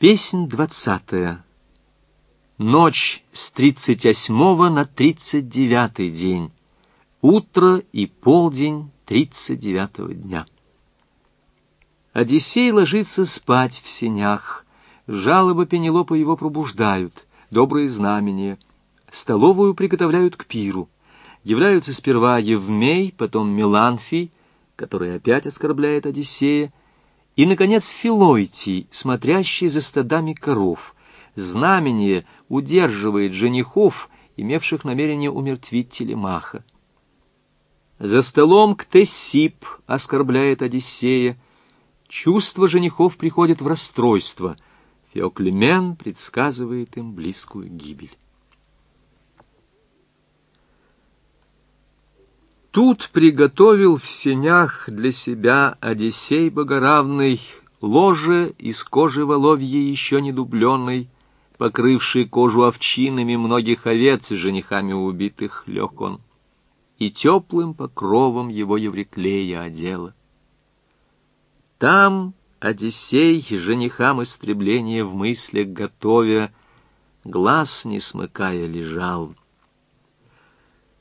Песнь двадцатая. Ночь с тридцать восьмого на тридцать девятый день. Утро и полдень тридцать девятого дня. Одиссей ложится спать в сенях. Жалобы Пенелопы его пробуждают, добрые знамения. Столовую приготовляют к пиру. Являются сперва Евмей, потом Меланфий, который опять оскорбляет Одиссея, и, наконец, Филойтий, смотрящий за стадами коров. Знамение удерживает женихов, имевших намерение умертвить Телемаха. За столом Ктесип оскорбляет Одиссея. Чувства женихов приходят в расстройство. Феоклемен предсказывает им близкую гибель. Тут приготовил в сенях для себя Одиссей Богоравный ложе из кожи воловьей еще не дубленной, покрывший кожу овчинами многих овец женихами убитых лег он, и теплым покровом его Евриклея одела. Там Одиссей женихам истребление в мыслях готовя, глаз не смыкая лежал,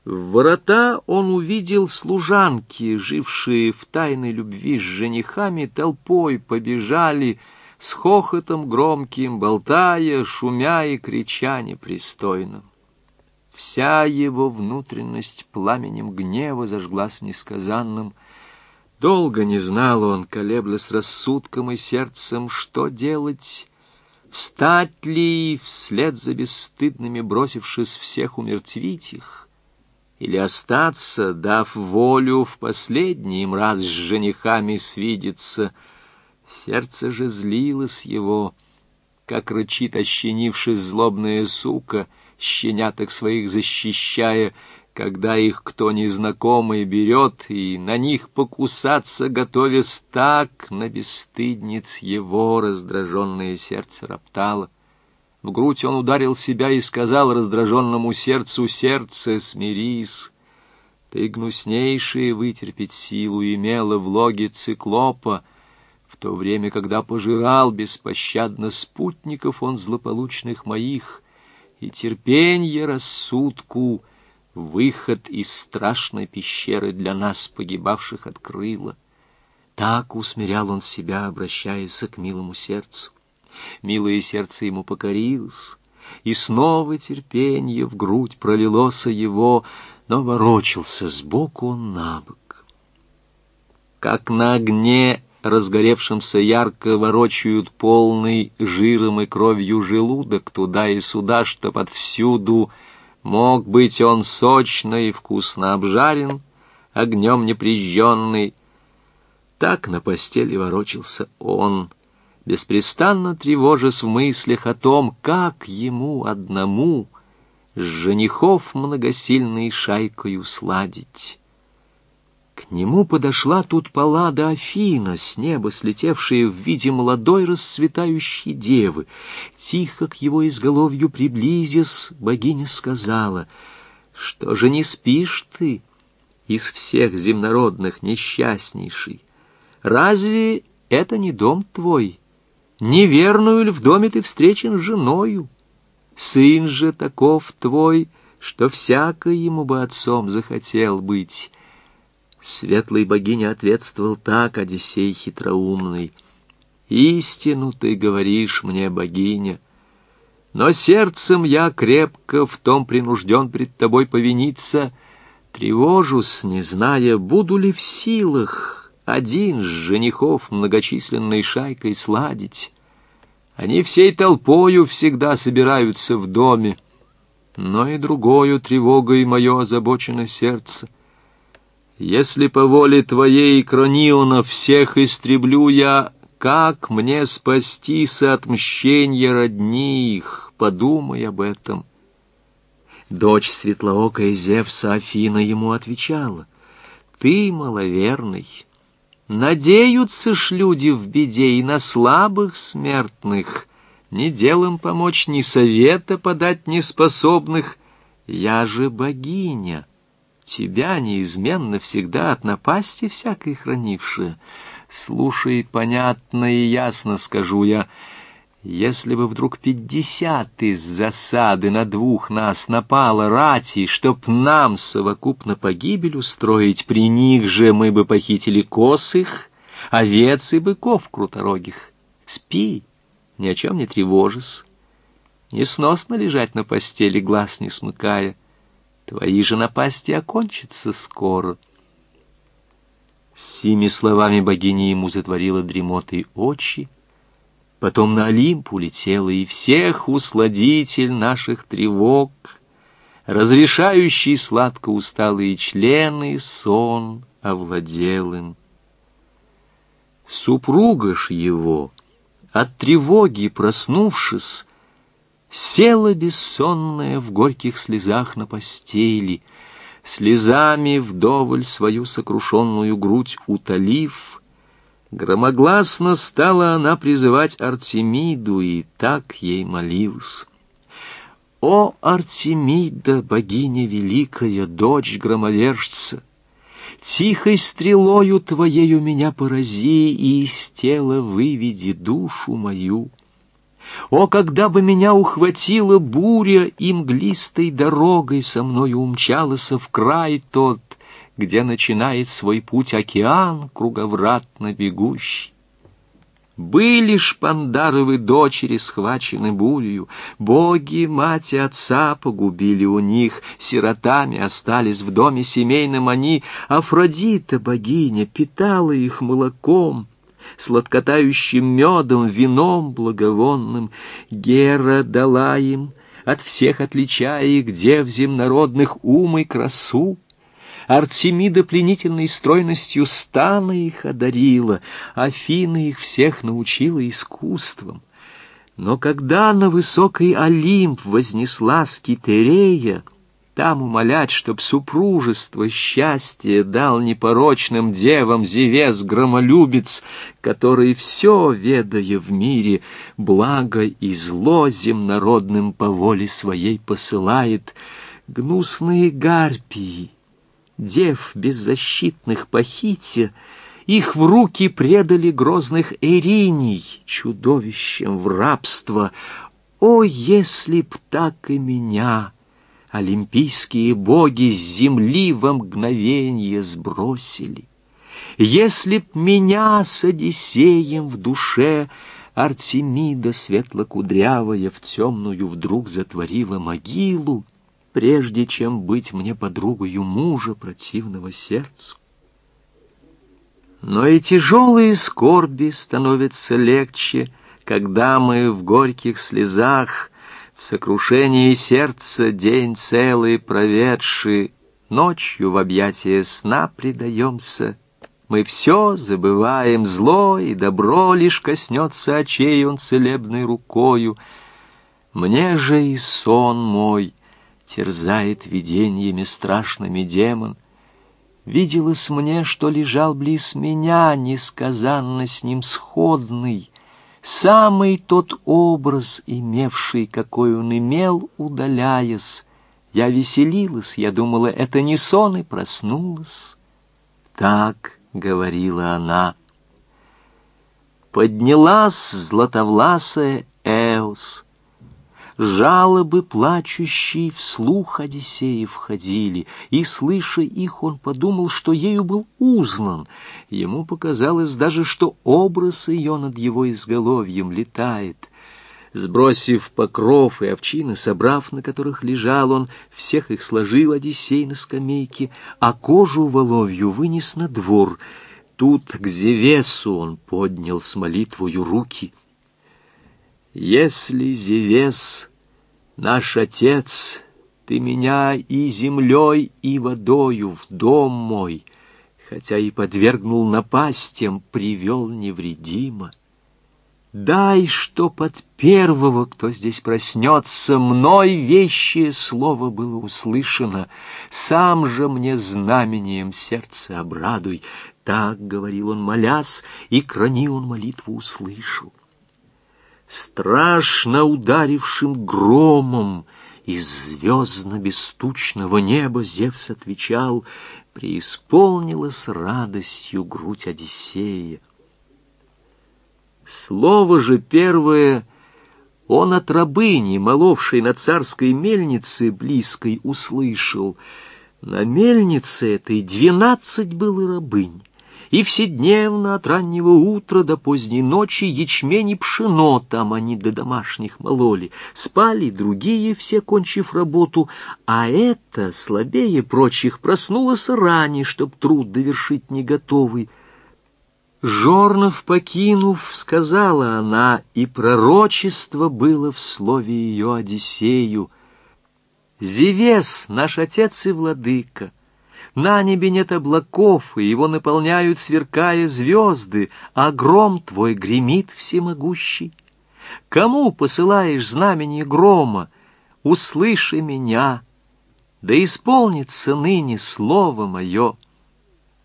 в ворота он увидел служанки, жившие в тайной любви с женихами, толпой побежали, с хохотом громким, болтая, шумя и крича непристойно. Вся его внутренность пламенем гнева зажглась несказанным. Долго не знал он, колеблясь рассудком и сердцем, что делать, встать ли вслед за бесстыдными, бросившись всех умертвить их, или остаться, дав волю в последний им раз с женихами свидеться. Сердце же злилось его, как рычит ощенившись злобная сука, щеняток своих защищая, когда их кто незнакомый берет, и на них покусаться, готовясь так, на бесстыдниц его раздраженное сердце роптало. В грудь он ударил себя и сказал раздраженному сердцу, «Сердце, смирись! Ты гнуснейшее вытерпеть силу имела в логе циклопа, в то время, когда пожирал беспощадно спутников он злополучных моих, и терпенье рассудку выход из страшной пещеры для нас, погибавших, открыло. Так усмирял он себя, обращаясь к милому сердцу. Милое сердце ему покорилось, и снова терпенье в грудь пролилось его, но ворочался сбоку он на бок. Как на огне разгоревшемся ярко ворочают полный жиром и кровью желудок туда и сюда, чтоб отвсюду мог быть он сочно и вкусно обжарен, огнем неприжженный. Так на постели ворочался он — беспрестанно тревожась в мыслях о том, как ему одному с женихов многосильной шайкою сладить. К нему подошла тут Паллада Афина, с неба слетевшая в виде молодой расцветающей девы. Тихо к его изголовью приблизясь, богиня сказала, «Что же не спишь ты из всех земнородных несчастнейший? Разве это не дом твой?» Неверную ли в доме ты встречен женою? Сын же таков твой, что всякий ему бы отцом захотел быть. Светлый богиня ответствовал так, Одиссей хитроумный. «Истину ты говоришь мне, богиня, но сердцем я крепко в том принужден пред тобой повиниться, тревожусь, не зная, буду ли в силах один с женихов многочисленной шайкой сладить. Они всей толпою всегда собираются в доме, но и другою тревогой мое озабочено сердце. Если по воле твоей, Крониона, всех истреблю я, как мне спастись от мщения родних? Подумай об этом. Дочь светлоокой Зевса Афина ему отвечала, «Ты маловерный, Надеются ж люди в беде и на слабых смертных, Ни делом помочь, ни совета подать неспособных. Я же богиня, тебя неизменно всегда от напасти всякой хранившая. Слушай, понятно и ясно скажу я, Если бы вдруг пятьдесят из засады на двух нас напало рати, чтоб нам совокупно погибель устроить, при них же мы бы похитили косых, овец и быков круторогих. Спи, ни о чем не тревожись. Несносно лежать на постели, глаз не смыкая. Твои же напасти окончатся скоро. С сими словами богиня ему затворила дремотой очи, Потом на Олимп улетела, и всех усладитель наших тревог, Разрешающий сладко усталые члены, сон овладел им. Супруга ж его, от тревоги проснувшись, Села бессонная в горьких слезах на постели, Слезами вдоволь свою сокрушенную грудь утолив — Громогласно стала она призывать Артемиду, и так ей молился. «О, Артемида, богиня великая, дочь громовержца! Тихой стрелою твоею меня порази, и из тела выведи душу мою!» О, когда бы меня ухватила буря и мглистой дорогой со мною умчалась в край тот, где начинает свой путь океан круговратно бегущий. Были шпандаровы дочери схвачены бурью, боги, мать и отца погубили у них, сиротами остались в доме семейном они, Афродита, богиня, питала их молоком, сладкотающим медом, вином благовонным. Гера дала им, от всех отличая их дев земнородных ум и красу, Артемида пленительной стройностью стана их одарила, Афина их всех научила искусствам. Но когда на высокий Олимп вознесла Скитерея, там умолять, чтоб супружество счастье дал непорочным девам Зевес громолюбец, который все, ведая в мире, благо и зло земнородным по воле своей посылает, гнусные гарпии — дев беззащитных похитя, их в руки предали грозных Эриней, чудовищем в рабство. О, если б так и меня олимпийские боги с земли во мгновенье сбросили! Если б меня с Одиссеем в душе Артемида светлокудрявая в темную вдруг затворила могилу, прежде чем быть мне подругою мужа противного сердцу. Но и тяжелые скорби становятся легче, когда мы в горьких слезах, в сокрушении сердца день целый проведший, ночью в объятия сна предаемся. Мы все забываем, зло и добро лишь коснется очей он целебной рукою. Мне же и сон мой — терзает видениями страшными демон. Виделось мне, что лежал близ меня, несказанно с ним сходный, самый тот образ, имевший, какой он имел, удаляясь. Я веселилась, я думала, это не сон, и проснулась. Так говорила она. Поднялась златовласая Эос — Жалобы плачущие вслух Одиссея входили, и, слыша их, он подумал, что ею был узнан. Ему показалось даже, что образ ее над его изголовьем летает. Сбросив покров и овчины, собрав, на которых лежал он, всех их сложил Одиссей на скамейке, а кожу воловью вынес на двор. Тут к Зевесу он поднял с молитвою руки — если, Зевес, Наш Отец, ты меня и землей, и водою в дом мой, хотя и подвергнул напастям, привел невредимо. Дай, чтоб от первого, кто здесь проснется, мной вещее слово было услышано, сам же мне знамением сердце обрадуй. Так говорил он, молясь, и крани он молитву услышал страшно ударившим громом из звездно-бестучного неба Зевс отвечал, преисполнилась радостью грудь Одиссея. Слово же первое он от рабыни, моловшей на царской мельнице, близкой услышал. На мельнице этой двенадцать было рабынь и вседневно от раннего утра до поздней ночи ячмень и пшено там они до домашних мололи. Спали другие, все кончив работу, а эта, слабее прочих, проснулась ранее, чтоб труд довершить не готовый. Жорнов покинув, сказала она, и пророчество было в слове ее Одиссею. «Зевес, наш отец и владыка, на небе нет облаков, и его наполняют, сверкая звезды, а гром твой гремит всемогущий. Кому посылаешь знамение грома? Услыши меня, да исполнится ныне слово мое.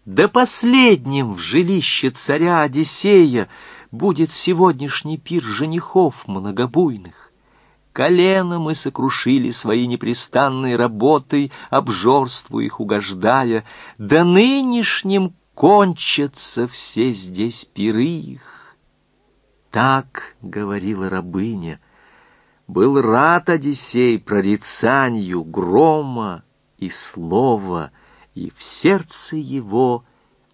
Да последним в жилище царя Одиссея будет сегодняшний пир женихов многобуйных. Колено мы сокрушили свои непрестанной работой, обжорству их угождая, да нынешним кончатся все здесь пиры их. Так говорила рабыня. Был рад Одиссей прорицанию грома и слова, и в сердце его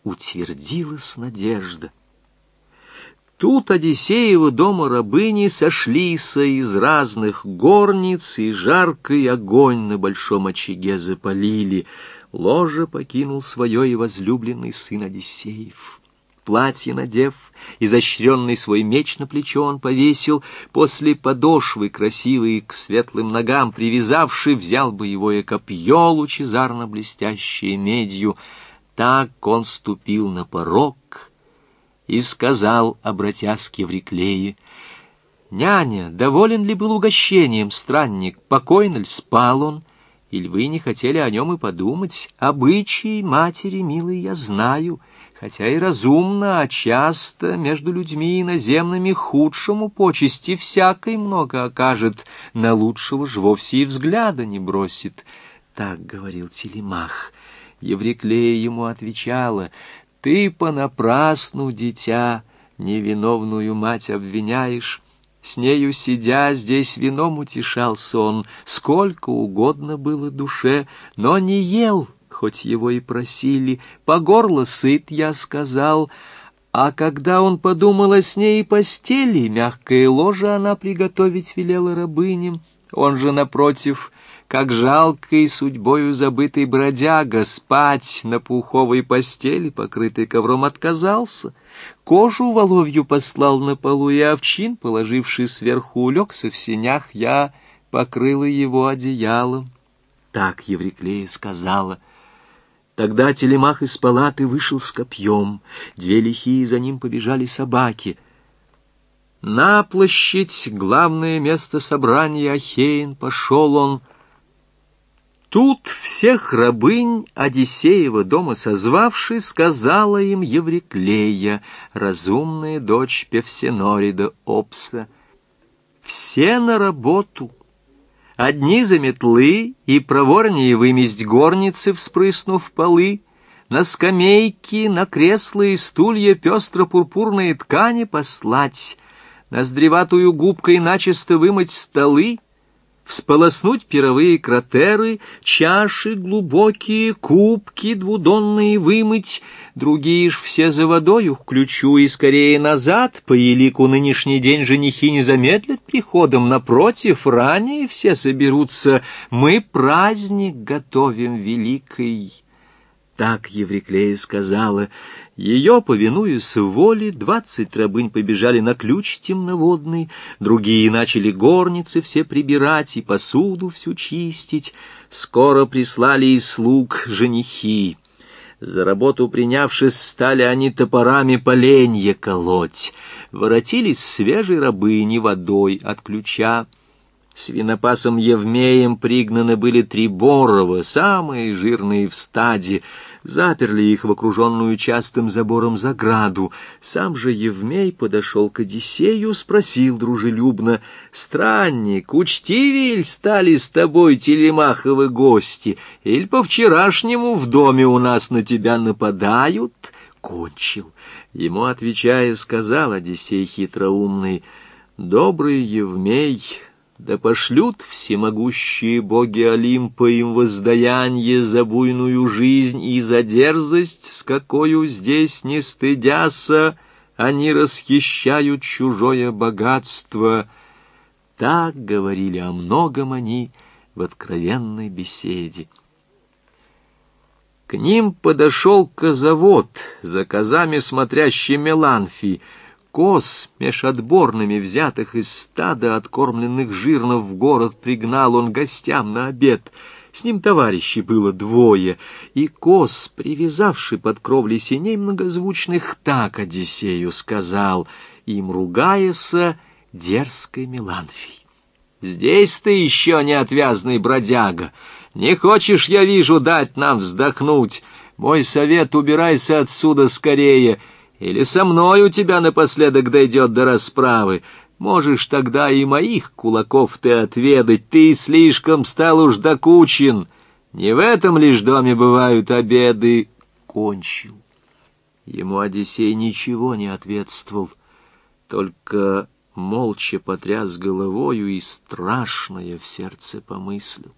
утвердилась надежда. Тут Одиссеева дома рабыни сошлись из разных горниц, и жаркий огонь на большом очаге запалили. Ложе покинул свое и возлюбленный сын Одиссеев. Платье надев, изощренный свой меч на плечо он повесил, после подошвы красивой к светлым ногам привязавший, взял боевое копье лучезарно блестящее медью. Так он ступил на порог — и сказал, обратясь к Евриклее, «Няня, доволен ли был угощением странник, покойно ли спал он, или вы не хотели о нем и подумать? Обычаи матери, милый, я знаю» хотя и разумно, а часто между людьми иноземными худшему почести всякой много окажет, на лучшего ж вовсе и взгляда не бросит. Так говорил Телемах. Евриклея ему отвечала, ты понапрасну, дитя, невиновную мать обвиняешь. С нею сидя, здесь вином утешался он, сколько угодно было душе, но не ел, хоть его и просили. По горло сыт, я сказал, а когда он подумал о с ней постели, мягкое ложе она приготовить велела рабыням, он же, напротив, как жалкой судьбою забытый бродяга спать на пуховой постели, покрытой ковром, отказался. Кожу воловью послал на полу, и овчин, положивший сверху, улегся в сенях, я покрыла его одеялом. Так Евриклея сказала. Тогда телемах из палаты вышел с копьем, две лихие за ним побежали собаки — на площадь, главное место собрания Ахейн, пошел он Тут всех рабынь Одиссеева дома созвавши, сказала им Евриклея, разумная дочь Певсенорида Опса. Все на работу. Одни за метлы и проворнее выместь горницы, вспрыснув полы, на скамейки, на кресла и стулья пестро-пурпурные ткани послать, ноздреватую губкой начисто вымыть столы — всполоснуть пировые кратеры, чаши глубокие, кубки двудонные вымыть, другие ж все за водою, ключу и скорее назад, по елику нынешний день женихи не замедлят приходом, напротив, ранее все соберутся, мы праздник готовим великий. Так Евриклея сказала, ее, повинуясь воле, двадцать рабынь побежали на ключ темноводный, другие начали горницы все прибирать и посуду всю чистить. Скоро прислали и слуг женихи. За работу принявшись, стали они топорами поленья колоть. Воротились свежей рабыни водой от ключа. Свинопасом Евмеем пригнаны были три борова, самые жирные в стаде, заперли их в окруженную частым забором заграду. Сам же Евмей подошел к Одиссею, спросил дружелюбно, «Странник, учтивель стали с тобой телемаховы гости, или по-вчерашнему в доме у нас на тебя нападают?» Кончил. Ему, отвечая, сказал Одиссей хитроумный, Добрый Евмей, да пошлют всемогущие боги Олимпа им воздаяние за буйную жизнь и за дерзость, с какою здесь не стыдяся, они расхищают чужое богатство. Так говорили о многом они в откровенной беседе. К ним подошел козавод, за козами смотрящий Меланфий, Коз, меж отборными взятых из стада, откормленных жирно в город, пригнал он гостям на обед. С ним товарищей было двое, и коз, привязавший под кровли синей многозвучных, так Одиссею сказал, им ругаяся дерзкой Меланфий. «Здесь ты еще неотвязный бродяга. Не хочешь, я вижу, дать нам вздохнуть. Мой совет — убирайся отсюда скорее» Или со мной у тебя напоследок дойдет до расправы. Можешь тогда и моих кулаков ты отведать. Ты слишком стал уж докучен. Не в этом лишь доме бывают обеды. Кончил. Ему Одиссей ничего не ответствовал, только молча потряс головою и страшное в сердце помыслил.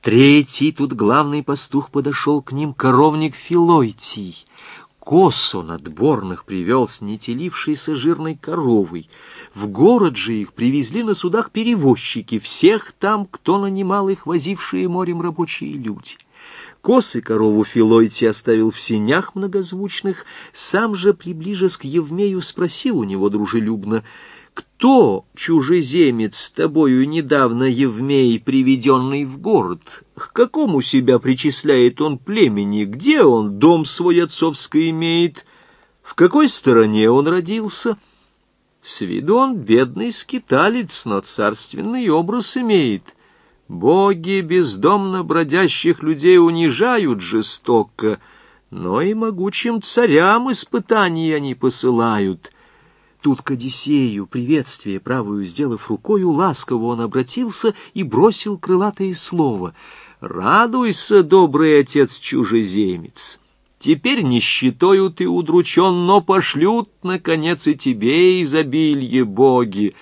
Третий тут главный пастух подошел к ним, коровник Филойтий коз он отборных привел с нетелившейся жирной коровой. В город же их привезли на судах перевозчики, всех там, кто нанимал их, возившие морем рабочие люди. Косы корову Филойти оставил в сенях многозвучных, сам же, приближась к Евмею, спросил у него дружелюбно — кто чужеземец с тобою недавно Евмей, приведенный в город? К какому себя причисляет он племени? Где он дом свой отцовский имеет? В какой стороне он родился? С виду он бедный скиталец, но царственный образ имеет. Боги бездомно бродящих людей унижают жестоко, но и могучим царям испытания они посылают — Тут к Одиссею, приветствие правую сделав рукою, ласково он обратился и бросил крылатое слово. «Радуйся, добрый отец-чужеземец! Теперь нищетою ты удручен, но пошлют, наконец, и тебе изобилье боги.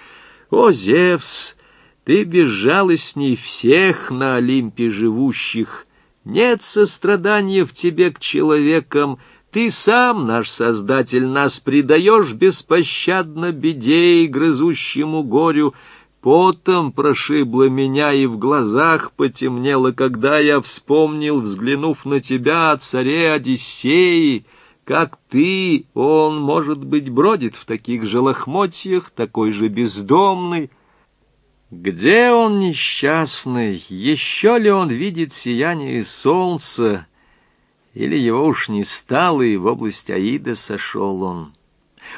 О, Зевс, ты безжалостней всех на Олимпе живущих! Нет сострадания в тебе к человекам, — ты сам, наш Создатель, нас предаешь беспощадно беде и грызущему горю. Потом прошибло меня и в глазах потемнело, когда я вспомнил, взглянув на тебя, царе Одиссеи, как ты, он, может быть, бродит в таких же лохмотьях, такой же бездомный. Где он несчастный? Еще ли он видит сияние солнца? Или его уж не стало, и в область Аида сошел он.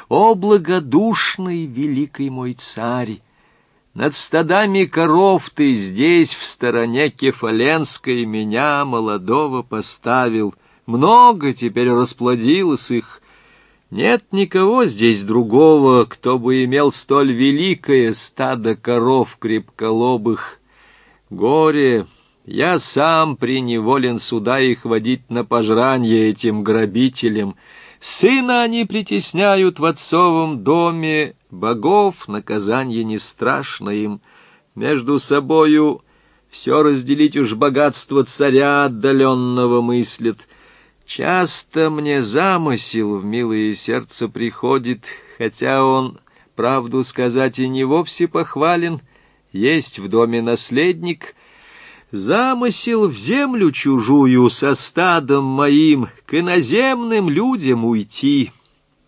О, благодушный великий мой царь! Над стадами коров ты здесь, в стороне Кефаленской, меня, молодого, поставил. Много теперь расплодилось их. Нет никого здесь другого, кто бы имел столь великое стадо коров крепколобых. Горе, я сам приневолен сюда их водить на пожранье этим грабителям. Сына они притесняют в отцовом доме, богов наказание не страшно им. Между собою все разделить уж богатство царя отдаленного мыслят. Часто мне замысел в милое сердце приходит, хотя он, правду сказать, и не вовсе похвален. Есть в доме наследник — Замысел в землю чужую со стадом моим к иноземным людям уйти.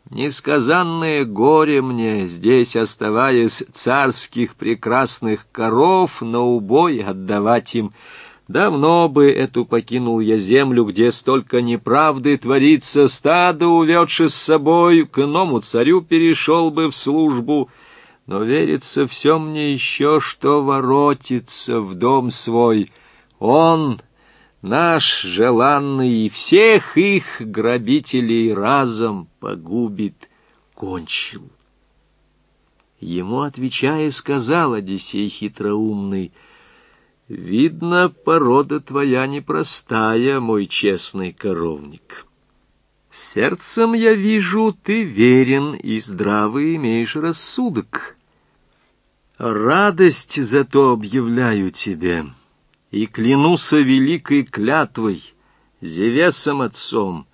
Несказанное горе мне, здесь оставаясь царских прекрасных коров, на убой отдавать им. Давно бы эту покинул я землю, где столько неправды творится, стадо уведши с собой, к иному царю перешел бы в службу — но верится все мне еще, что воротится в дом свой. Он, наш желанный, и всех их грабителей разом погубит, кончил. Ему, отвечая, сказал Одиссей хитроумный, «Видно, порода твоя непростая, мой честный коровник». Сердцем я вижу, ты верен и здравый имеешь рассудок. Радость зато объявляю тебе, и клянуся великой клятвой, Зевесом отцом,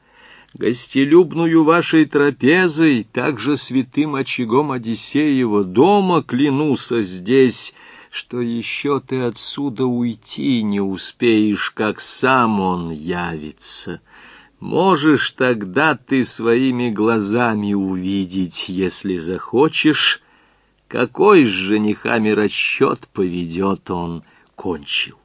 гостелюбную вашей трапезой, также святым очагом Одиссеева дома клянуся здесь, что еще ты отсюда уйти не успеешь, как сам он явится. Можешь тогда ты своими глазами увидеть, если захочешь, какой с женихами расчет поведет он, кончил.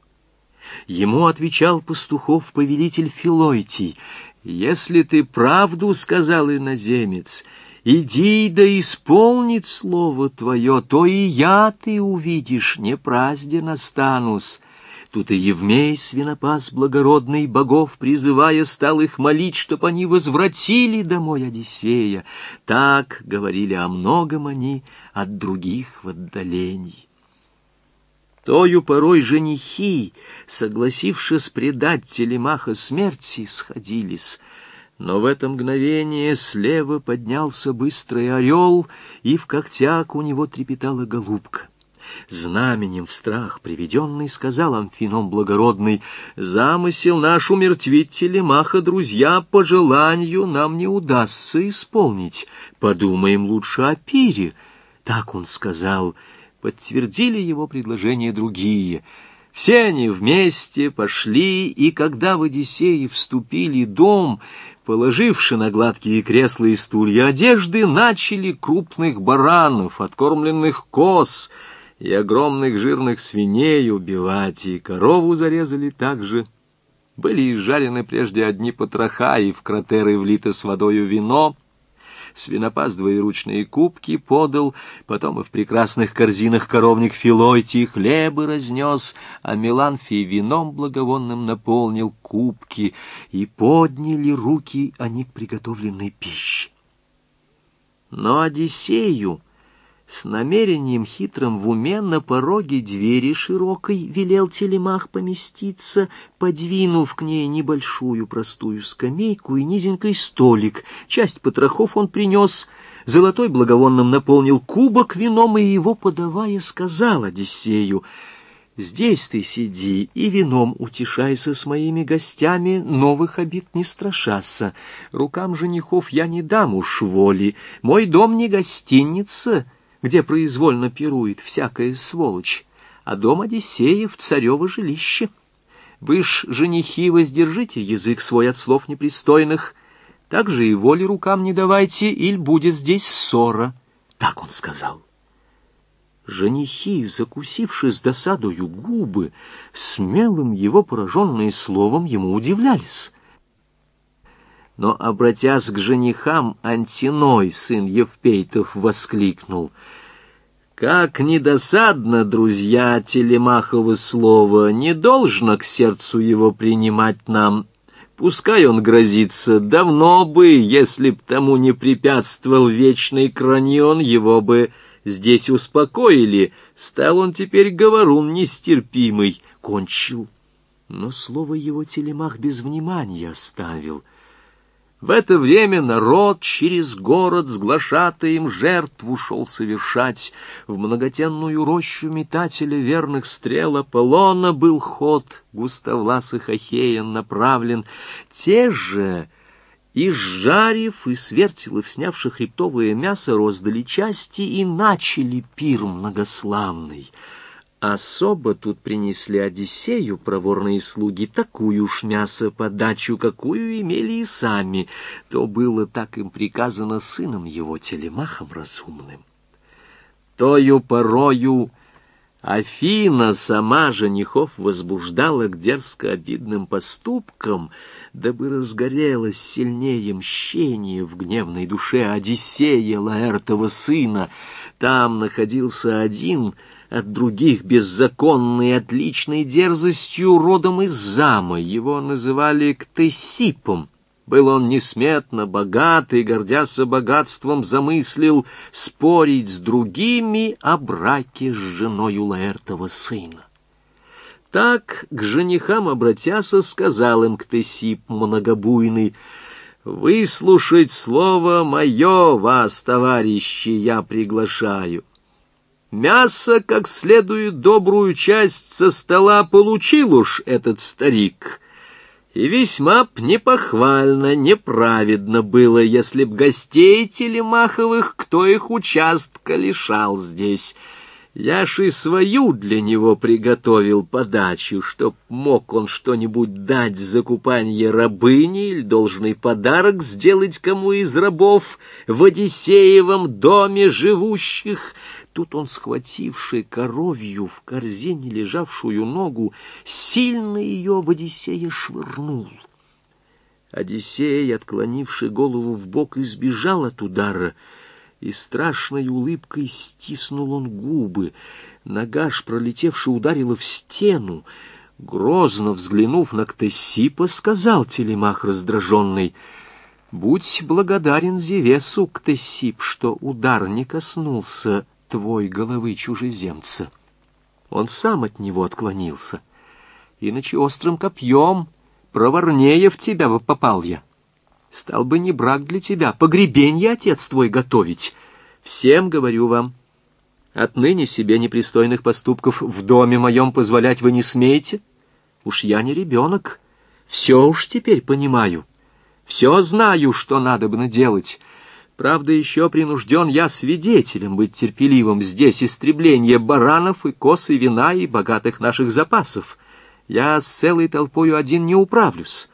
Ему отвечал пастухов повелитель Филойтий, «Если ты правду сказал иноземец, иди да исполнит слово твое, то и я ты увидишь, не празден останусь». Тут и Евмей, свинопас благородный, богов призывая, стал их молить, чтоб они возвратили домой Одиссея. Так говорили о многом они от других в отдалении. Тою порой женихи, согласившись предать телемаха смерти, сходились. Но в это мгновение слева поднялся быстрый орел, и в когтях у него трепетала голубка. Знаменем в страх приведенный сказал Амфином благородный, «Замысел наш умертвить телемаха, друзья, по желанию нам не удастся исполнить. Подумаем лучше о пире». Так он сказал, подтвердили его предложение другие. Все они вместе пошли, и когда в Одиссее вступили дом, положивши на гладкие кресла и стулья одежды, начали крупных баранов, откормленных коз — и огромных жирных свиней убивать, и корову зарезали также. Были изжарены прежде одни потроха, и в кратеры влито с водою вино. Свинопас двоеручные кубки подал, потом и в прекрасных корзинах коровник Филойти хлебы разнес, а Меланфий вином благовонным наполнил кубки, и подняли руки они к приготовленной пище. Но Одиссею с намерением хитрым в уме на пороге двери широкой велел телемах поместиться, подвинув к ней небольшую простую скамейку и низенький столик. Часть потрохов он принес, золотой благовонным наполнил кубок вином и его, подавая, сказал Одиссею, «Здесь ты сиди и вином утешайся с моими гостями, новых обид не страшася. Рукам женихов я не дам уж воли, мой дом не гостиница» где произвольно пирует всякая сволочь, а дом Одиссеев — царево жилище. Вы ж, женихи, воздержите язык свой от слов непристойных, так же и воли рукам не давайте, иль будет здесь ссора. Так он сказал. Женихи, закусивши с досадою губы, смелым его пораженные словом ему удивлялись. Но, обратясь к женихам, Антиной, сын Евпейтов, воскликнул — как недосадно, друзья, Телемахова слово, не должно к сердцу его принимать нам. Пускай он грозится, давно бы, если б тому не препятствовал вечный кранион, его бы здесь успокоили. Стал он теперь говорун нестерпимый, кончил. Но слово его Телемах без внимания оставил — в это время народ через город с глашатаем жертву шел совершать. В многотенную рощу метателя верных стрел Аполлона был ход густовласых Ахеян направлен. Те же, изжарив и свертелов, снявши хребтовое мясо, роздали части и начали пир многославный — Особо тут принесли Одиссею проворные слуги такую ж мясо подачу, какую имели и сами. То было так им приказано сыном его, телемахом разумным. Тою порою Афина сама женихов возбуждала к дерзко обидным поступкам, дабы разгорелось сильнее мщение в гневной душе Одиссея, Лаэртова сына. Там находился один — от других беззаконной отличной дерзостью родом из зама. Его называли Ктесипом. Был он несметно богат и, гордясь богатством, замыслил спорить с другими о браке с женой Лаэртова сына. Так к женихам обратяся, сказал им Ктесип многобуйный, Выслушать слово мое вас, товарищи, я приглашаю. Мясо, как следует, добрую часть со стола получил уж этот старик. И весьма б непохвально, неправедно было, если б гостей телемаховых, кто их участка лишал здесь. Я ж и свою для него приготовил подачу, чтоб мог он что-нибудь дать за купание рабыни или должный подарок сделать кому из рабов в Одиссеевом доме живущих. Тут он, схвативший коровью в корзине лежавшую ногу, сильно ее в Одиссея швырнул. Одиссей, отклонивший голову в бок, избежал от удара — и страшной улыбкой стиснул он губы. Нога ж, пролетевшая, ударила в стену. Грозно взглянув на Ктесипа, сказал Телемах раздраженный, «Будь благодарен Зевесу, Ктесип, что удар не коснулся твой головы чужеземца. Он сам от него отклонился, иначе острым копьем проворнее в тебя попал я». Стал бы не брак для тебя, погребенье отец твой готовить. Всем говорю вам, отныне себе непристойных поступков в доме моем позволять вы не смеете. Уж я не ребенок, все уж теперь понимаю, все знаю, что надо бы делать. Правда, еще принужден я свидетелем быть терпеливым здесь истребление баранов и коз и вина и богатых наших запасов. Я с целой толпою один не управлюсь.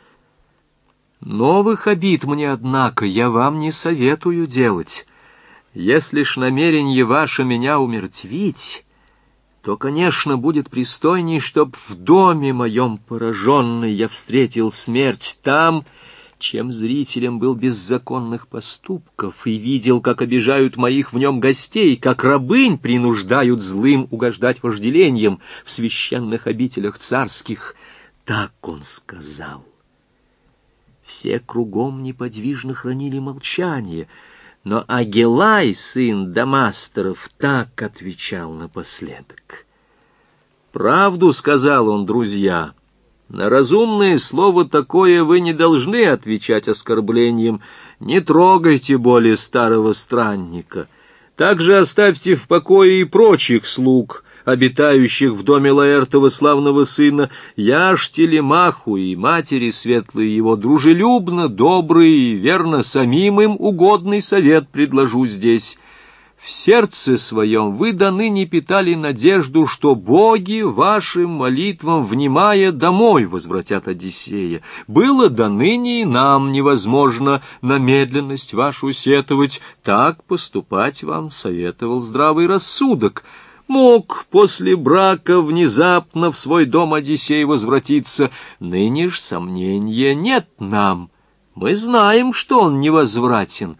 Новых обид мне, однако, я вам не советую делать. Если ж намерение ваше меня умертвить, то, конечно, будет пристойней, чтоб в доме моем пораженный я встретил смерть там, чем зрителем был беззаконных поступков и видел, как обижают моих в нем гостей, как рабынь принуждают злым угождать вожделением в священных обителях царских. Так он сказал. Все кругом неподвижно хранили молчание, но Агилай, сын Дамастеров, так отвечал напоследок. «Правду сказал он, друзья». На разумное слово такое вы не должны отвечать оскорблением. Не трогайте более старого странника. Также оставьте в покое и прочих слуг, обитающих в доме Лаэртова славного сына, я ж телемаху и матери светлые его дружелюбно, добрый и верно самим им угодный совет предложу здесь. В сердце своем вы до ныне питали надежду, что боги вашим молитвам, внимая, домой возвратят Одиссея. Было до ныне и нам невозможно на медленность вашу сетовать, так поступать вам советовал здравый рассудок» мог после брака внезапно в свой дом Одиссей возвратиться. Ныне ж сомнения нет нам. Мы знаем, что он невозвратен.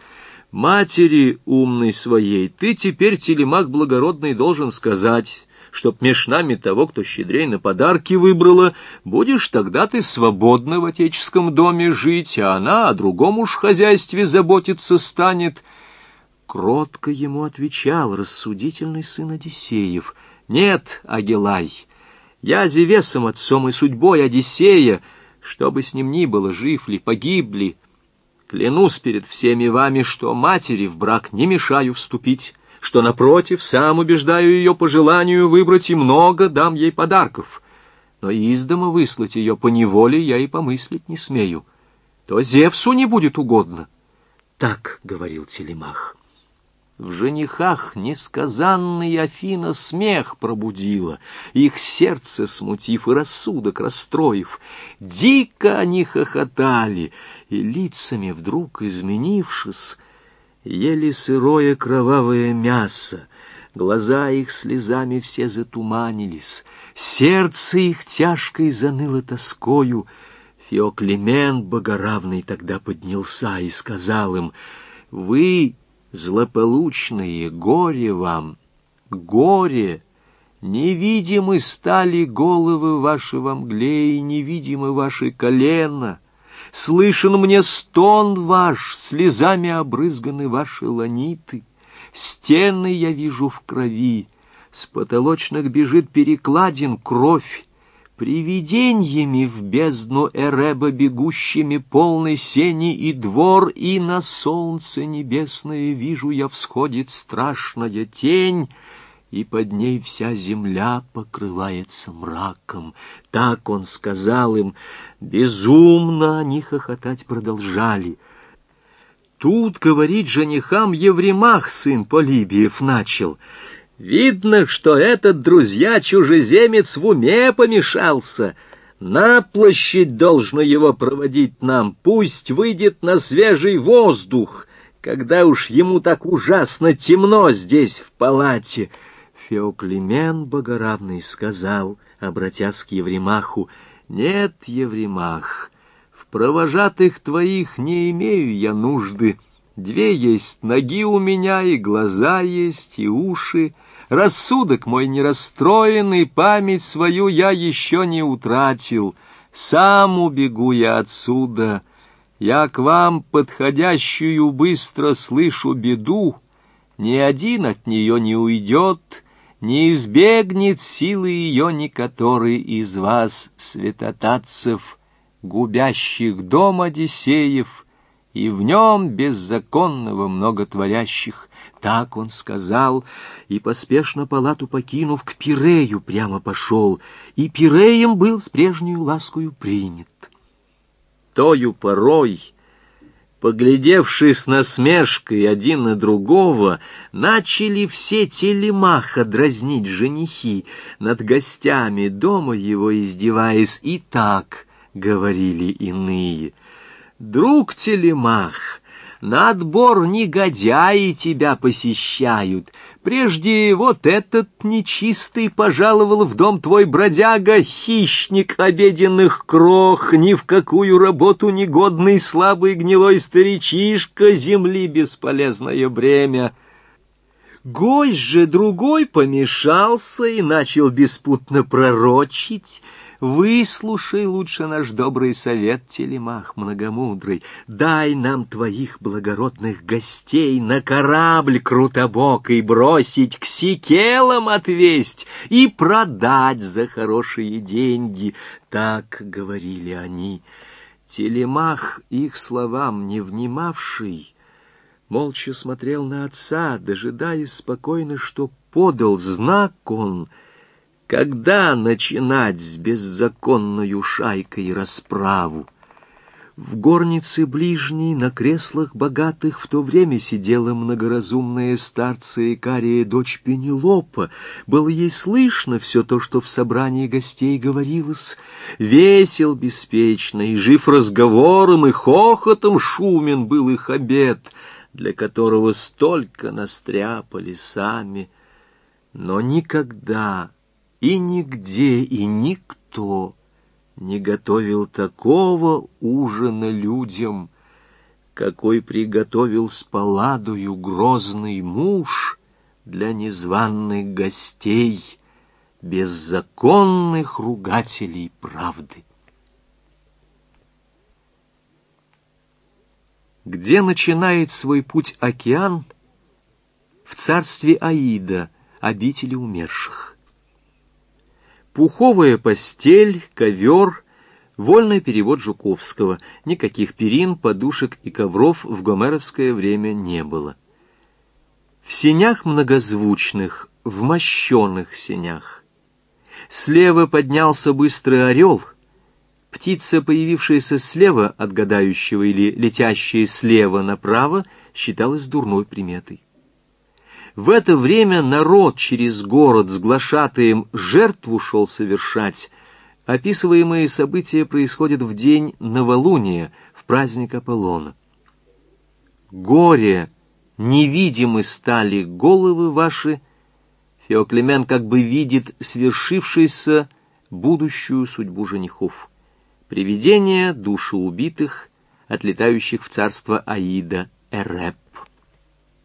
Матери умной своей ты теперь, телемак благородный, должен сказать, чтоб меж нами того, кто щедрей на подарки выбрала, будешь тогда ты свободно в отеческом доме жить, а она о другом уж хозяйстве заботиться станет». Кротко ему отвечал рассудительный сын Одиссеев. «Нет, Агилай, я Зевесом отцом и судьбой Одиссея, что бы с ним ни было, жив ли, погиб клянусь перед всеми вами, что матери в брак не мешаю вступить, что, напротив, сам убеждаю ее по желанию выбрать и много дам ей подарков. Но из дома выслать ее по неволе я и помыслить не смею. То Зевсу не будет угодно». Так говорил Телемах. В женихах несказанный Афина смех пробудила, Их сердце смутив и рассудок расстроив. Дико они хохотали, и лицами вдруг изменившись, Ели сырое кровавое мясо, Глаза их слезами все затуманились, Сердце их тяжко заныло тоскою. Феоклемент богоравный тогда поднялся и сказал им, «Вы злополучные, горе вам, горе! Невидимы стали головы ваши во мгле, и невидимы ваши колена. Слышен мне стон ваш, слезами обрызганы ваши ланиты. Стены я вижу в крови, с потолочных бежит перекладин кровь, Привиденьями в бездну Эреба бегущими полный сени и двор, И на солнце небесное вижу я всходит страшная тень, И под ней вся земля покрывается мраком. Так он сказал им, безумно они хохотать продолжали. Тут, говорить женихам, Евремах, сын Полибиев, начал — Видно, что этот друзья-чужеземец в уме помешался. На площадь должно его проводить нам, пусть выйдет на свежий воздух, когда уж ему так ужасно темно здесь в палате. Феоклемен Богоравный сказал, обратясь к Евремаху, «Нет, Евремах, в провожатых твоих не имею я нужды. Две есть ноги у меня, и глаза есть, и уши». Рассудок мой не расстроенный, память свою я еще не утратил. Сам убегу я отсюда. Я к вам подходящую быстро слышу беду. Ни один от нее не уйдет, не избегнет силы ее ни который из вас, святотатцев, губящих дом Одиссеев, и в нем беззаконного многотворящих. Так он сказал, и, поспешно палату покинув, к Пирею прямо пошел, и Пиреем был с прежней ласкою принят. Тою порой, поглядевши с насмешкой один на другого, начали все телемаха дразнить женихи, над гостями дома его издеваясь, и так говорили иные. «Друг телемах!» На отбор негодяи тебя посещают. Прежде вот этот нечистый пожаловал в дом твой бродяга, хищник обеденных крох, ни в какую работу негодный слабый гнилой старичишка, земли бесполезное бремя. Гость же другой помешался и начал беспутно пророчить — Выслушай лучше наш добрый совет, телемах многомудрый. Дай нам твоих благородных гостей на корабль крутобокой бросить, к сикелам отвесть и продать за хорошие деньги. Так говорили они. Телемах, их словам не внимавший, молча смотрел на отца, дожидаясь спокойно, что подал знак он — когда начинать с беззаконною шайкой расправу? В горнице ближней, на креслах богатых, в то время сидела многоразумная старца Икария, дочь Пенелопа. Было ей слышно все то, что в собрании гостей говорилось. Весел беспечно, и жив разговором, и хохотом шумен был их обед, для которого столько настряпали сами. Но никогда и нигде, и никто не готовил такого ужина людям, какой приготовил с паладою грозный муж для незваных гостей, беззаконных ругателей правды. Где начинает свой путь океан? В царстве Аида, обители умерших. Пуховая постель, ковер, вольный перевод Жуковского. Никаких перин, подушек и ковров в гомеровское время не было. В сенях многозвучных, в мощенных сенях. Слева поднялся быстрый орел. Птица, появившаяся слева от гадающего или летящая слева направо, считалась дурной приметой. В это время народ через город с глашатаем жертву шел совершать. Описываемые события происходят в день новолуния, в праздник Аполлона. Горе, невидимы стали головы ваши, Феоклемен как бы видит свершившуюся будущую судьбу женихов. Привидения души убитых, отлетающих в царство Аида, Эреп.